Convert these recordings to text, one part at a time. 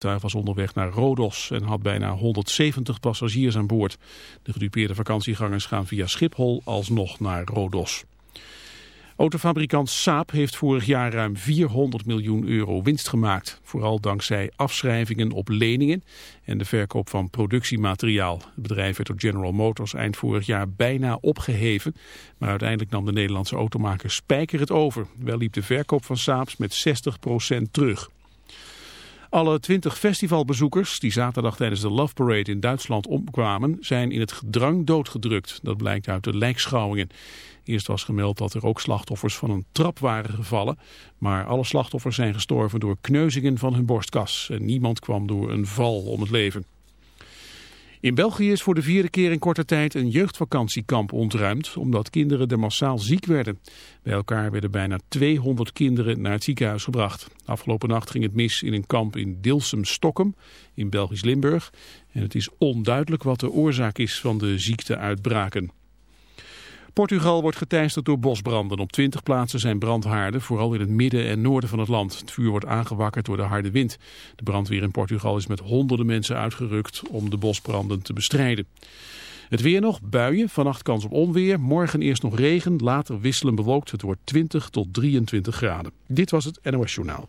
tuig was onderweg naar Rodos en had bijna 170 passagiers aan boord. De gedupeerde vakantiegangers gaan via Schiphol alsnog naar Rodos. Autofabrikant Saab heeft vorig jaar ruim 400 miljoen euro winst gemaakt. Vooral dankzij afschrijvingen op leningen en de verkoop van productiemateriaal. Het bedrijf werd door General Motors eind vorig jaar bijna opgeheven. Maar uiteindelijk nam de Nederlandse automaker Spijker het over. Wel liep de verkoop van Saabs met 60% terug. Alle 20 festivalbezoekers die zaterdag tijdens de Love Parade in Duitsland omkwamen zijn in het gedrang doodgedrukt. Dat blijkt uit de lijkschouwingen. Eerst was gemeld dat er ook slachtoffers van een trap waren gevallen. Maar alle slachtoffers zijn gestorven door kneuzingen van hun borstkas. En niemand kwam door een val om het leven. In België is voor de vierde keer in korte tijd een jeugdvakantiekamp ontruimd, omdat kinderen er massaal ziek werden. Bij elkaar werden bijna 200 kinderen naar het ziekenhuis gebracht. Afgelopen nacht ging het mis in een kamp in Dilsum-Stokkem, in Belgisch Limburg. En het is onduidelijk wat de oorzaak is van de ziekteuitbraken. Portugal wordt geteisterd door bosbranden. Op 20 plaatsen zijn brandhaarden, vooral in het midden en noorden van het land. Het vuur wordt aangewakkerd door de harde wind. De brandweer in Portugal is met honderden mensen uitgerukt om de bosbranden te bestrijden. Het weer nog, buien, vannacht kans op onweer. Morgen eerst nog regen, later wisselen bewolkt. Het wordt 20 tot 23 graden. Dit was het NOS Journaal.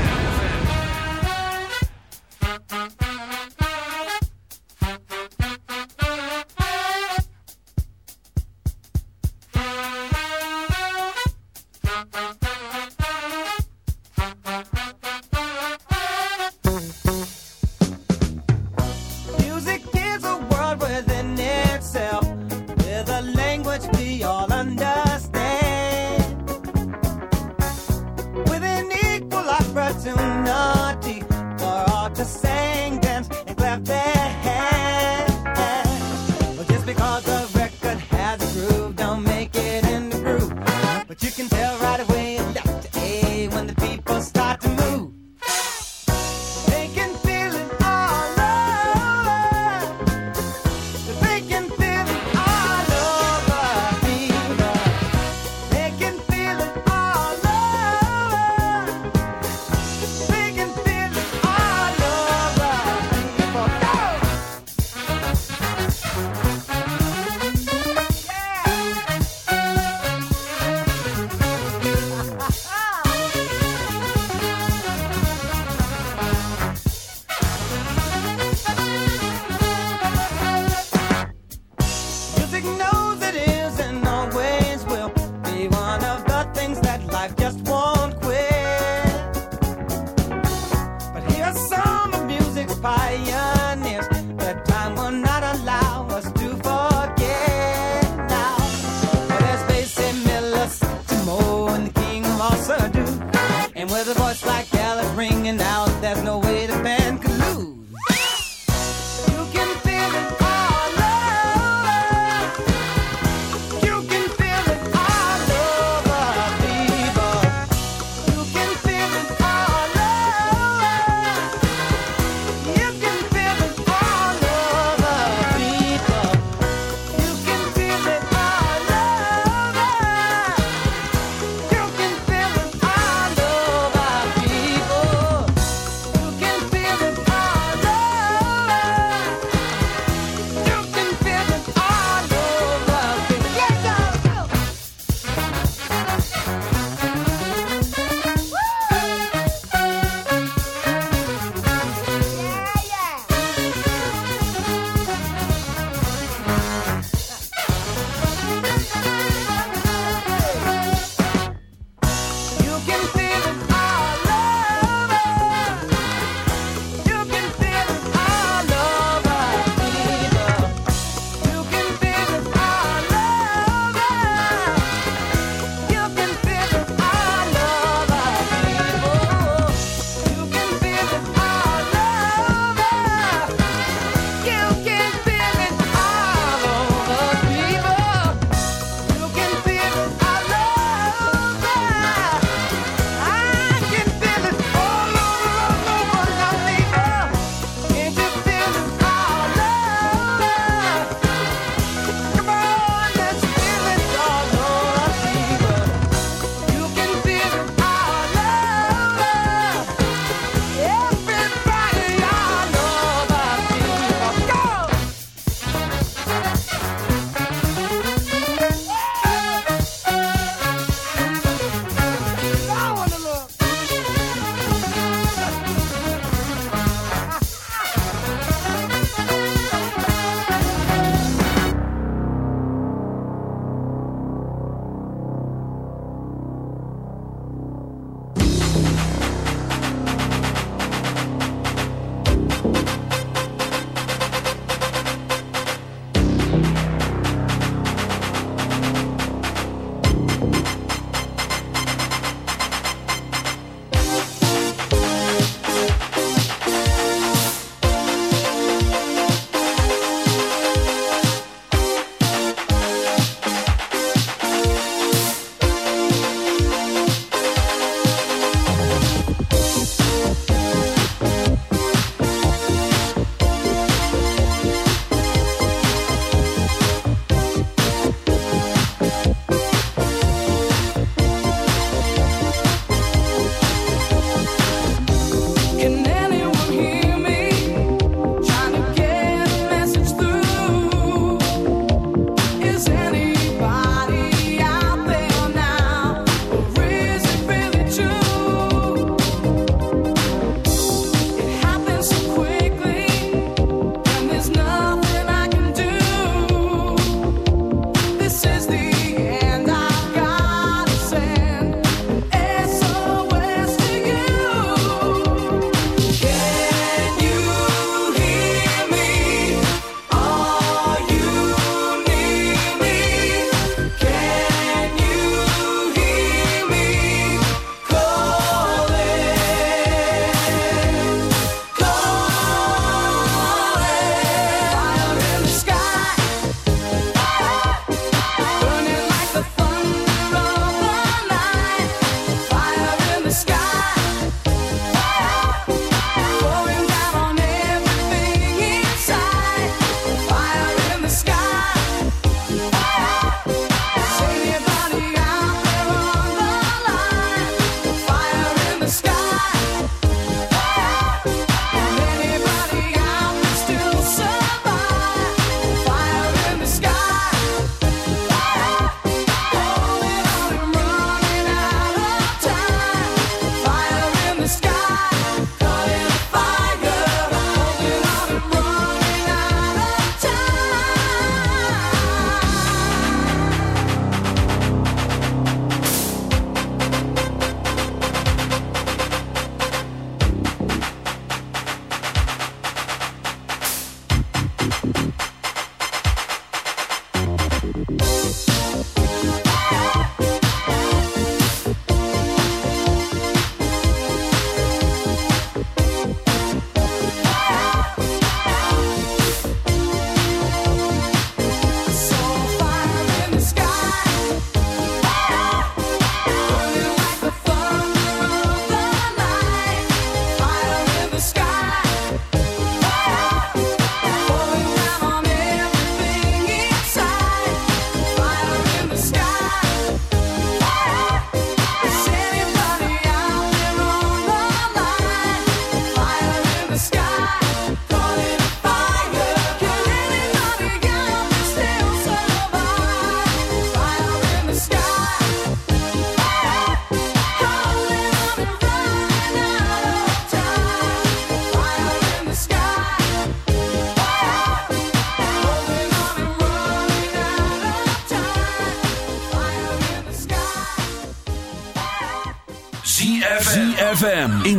Ringing out,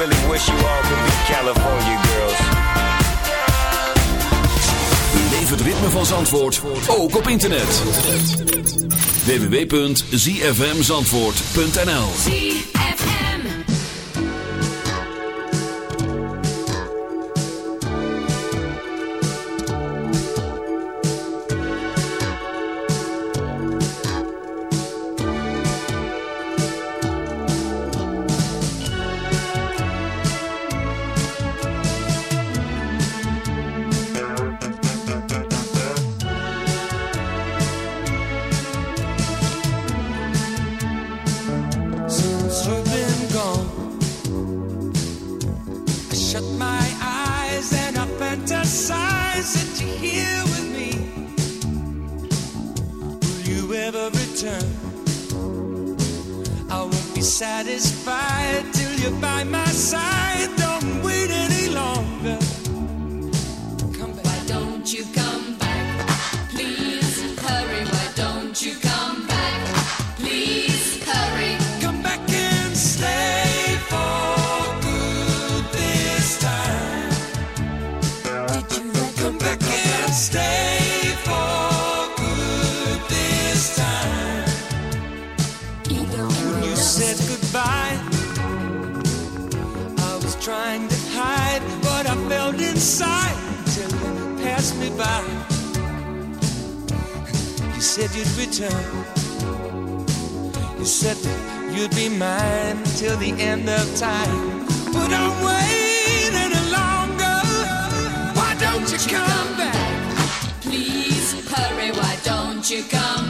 really wish you all could be California girls. Beleef het ritme van Zandvoort, ook op internet. www.zfmzandvoort.nl you come?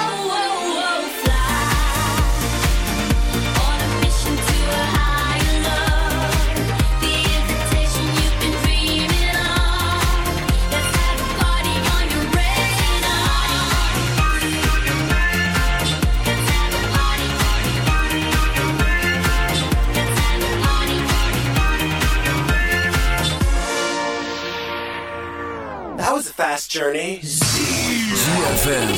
fast journey. ZFM.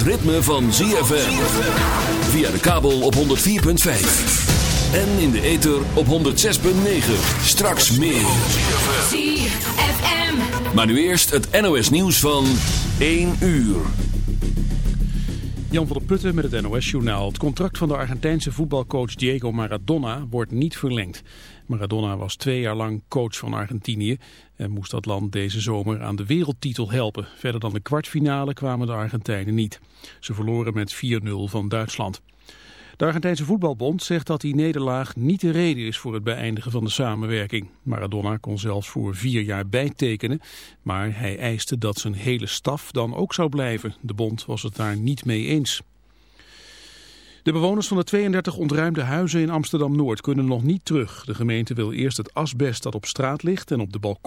Het ritme van ZFM. Via de kabel op 104.5. En in de ether op 106.9. Straks meer. ZFM. Maar nu eerst het NOS nieuws van 1 uur. Jan van der Putten met het NOS-journaal. Het contract van de Argentijnse voetbalcoach Diego Maradona wordt niet verlengd. Maradona was twee jaar lang coach van Argentinië en moest dat land deze zomer aan de wereldtitel helpen. Verder dan de kwartfinale kwamen de Argentijnen niet. Ze verloren met 4-0 van Duitsland. De Argentijnse voetbalbond zegt dat die nederlaag niet de reden is voor het beëindigen van de samenwerking. Maradona kon zelfs voor vier jaar bijtekenen, maar hij eiste dat zijn hele staf dan ook zou blijven. De bond was het daar niet mee eens. De bewoners van de 32 ontruimde huizen in Amsterdam-Noord kunnen nog niet terug. De gemeente wil eerst het asbest dat op straat ligt en op de balkon